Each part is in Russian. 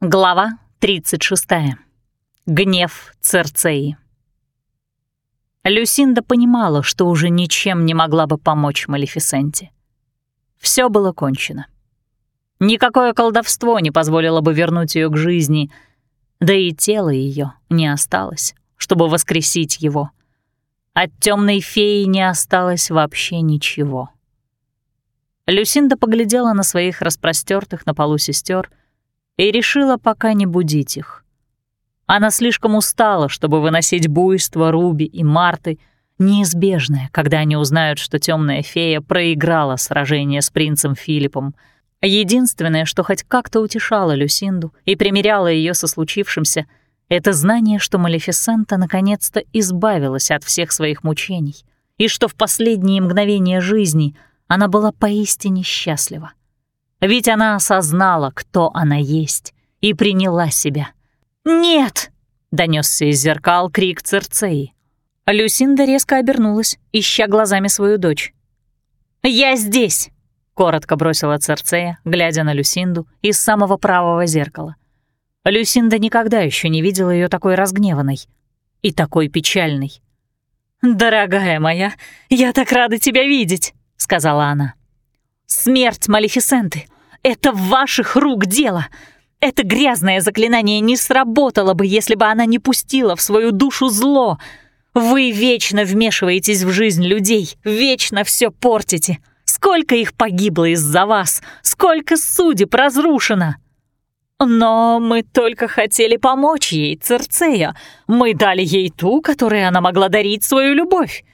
Глава 36. Гнев Церцеи. Люсинда понимала, что уже ничем не могла бы помочь Малефисенте. Все было кончено. Никакое колдовство не позволило бы вернуть ее к жизни, да и тело ее не осталось, чтобы воскресить его. От темной феи не осталось вообще ничего. Люсинда поглядела на своих распростертых на полу сестер и решила пока не будить их. Она слишком устала, чтобы выносить буйство Руби и Марты, неизбежное, когда они узнают, что темная фея проиграла сражение с принцем Филиппом. Единственное, что хоть как-то утешало Люсинду и примиряло ее со случившимся, это знание, что Малефисента наконец-то избавилась от всех своих мучений и что в последние мгновения жизни она была поистине счастлива. Ведь она осознала, кто она есть, и приняла себя. «Нет!» — донесся из зеркал крик Церцеи. Люсинда резко обернулась, ища глазами свою дочь. «Я здесь!» — коротко бросила Церцея, глядя на Люсинду из самого правого зеркала. Люсинда никогда еще не видела ее такой разгневанной и такой печальной. «Дорогая моя, я так рада тебя видеть!» — сказала она. Смерть Малефисенты — это ваших рук дело. Это грязное заклинание не сработало бы, если бы она не пустила в свою душу зло. Вы вечно вмешиваетесь в жизнь людей, вечно все портите. Сколько их погибло из-за вас, сколько судеб разрушено. Но мы только хотели помочь ей, Церцея. Мы дали ей ту, которой она могла дарить свою любовь.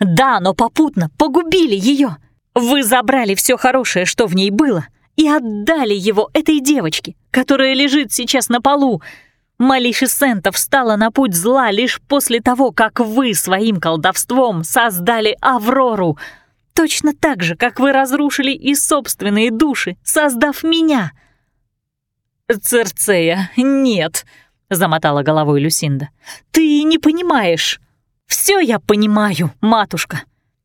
Да, но попутно погубили ее. Вы забрали все хорошее, что в ней было, и отдали его этой девочке, которая лежит сейчас на полу. Малишисента встала на путь зла лишь после того, как вы своим колдовством создали Аврору, точно так же, как вы разрушили и собственные души, создав меня. «Церцея, нет», — замотала головой Люсинда. «Ты не понимаешь». «Все я понимаю, матушка»,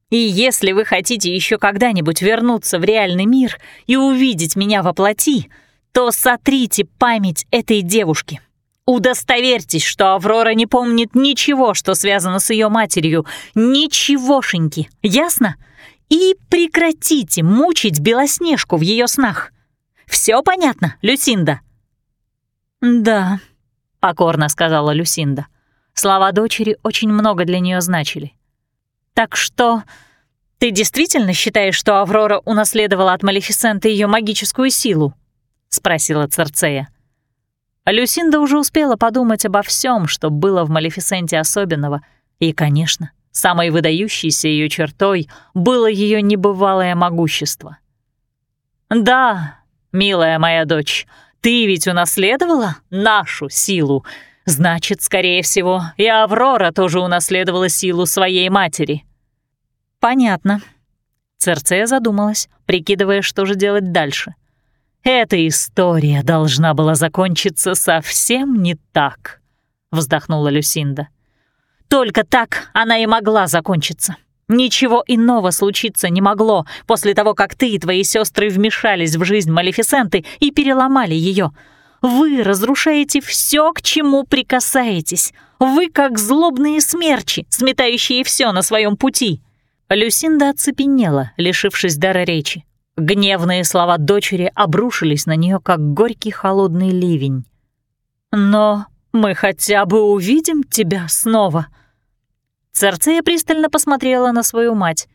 и если вы хотите еще когда-нибудь вернуться в реальный мир и увидеть меня во плоти, то сотрите память этой девушки. Удостоверьтесь, что Аврора не помнит ничего, что связано с ее матерью, ничегошеньки, ясно? И прекратите мучить Белоснежку в ее снах. Все понятно, Люсинда?» «Да», — покорно сказала Люсинда. Слова дочери очень много для нее значили. Так что ты действительно считаешь, что Аврора унаследовала от Малефисенты ее магическую силу? спросила Церцея. Люсинда уже успела подумать обо всем, что было в Малефисенте особенного, и, конечно, самой выдающейся ее чертой было ее небывалое могущество. «Да, милая моя дочь, ты ведь унаследовала нашу силу, Значит, скорее всего, и Аврора тоже унаследовала силу своей матери. Понятно. Церцея задумалась, прикидывая, что же делать дальше. Эта история должна была закончиться совсем не так, вздохнула Люсинда. Только так она и могла закончиться. Ничего иного случиться не могло после того, как ты и твои сестры вмешались в жизнь Малефисенты и переломали ее. Вы разрушаете все, к чему прикасаетесь. Вы как злобные смерчи, сметающие все на своем пути». Люсинда оцепенела, лишившись дара речи. Гневные слова дочери обрушились на нее, как горький холодный ливень. «Но мы хотя бы увидим тебя снова». Церцея пристально посмотрела на свою мать.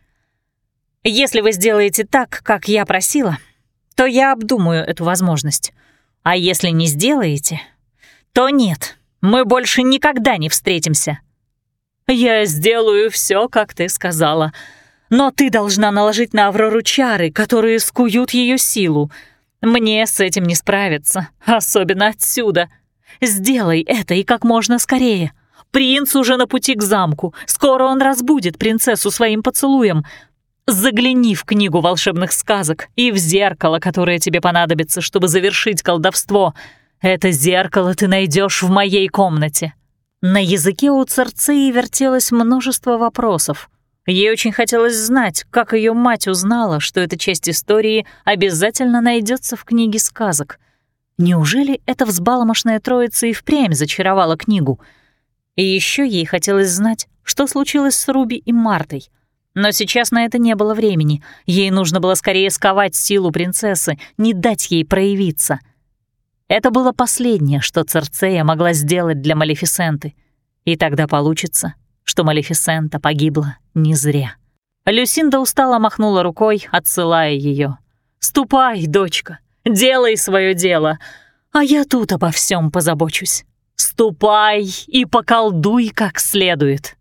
«Если вы сделаете так, как я просила, то я обдумаю эту возможность. А если не сделаете, то нет, мы больше никогда не встретимся. Я сделаю все, как ты сказала, но ты должна наложить на Аврору чары, которые скуют ее силу. Мне с этим не справиться, особенно отсюда. Сделай это и как можно скорее. Принц уже на пути к замку. Скоро он разбудит принцессу своим поцелуем. Загляни в книгу волшебных сказок и в зеркало, которое тебе понадобится, чтобы завершить колдовство. Это зеркало ты найдешь в моей комнате». На языке у Церцеи вертелось множество вопросов. Ей очень хотелось знать, как ее мать узнала, что эта часть истории обязательно найдется в книге сказок. Неужели эта взбаломошная троица и впрямь зачаровала книгу? И еще ей хотелось знать, что случилось с Руби и Мартой. Но сейчас на это не было времени. Ей нужно было скорее сковать силу принцессы, не дать ей проявиться. Это было последнее, что Церцея могла сделать для Малефисенты. И тогда получится, что Малефисента погибла не зря. Люсинда устало махнула рукой, отсылая ее. «Ступай, дочка, делай свое дело, а я тут обо всем позабочусь. Ступай и поколдуй как следует».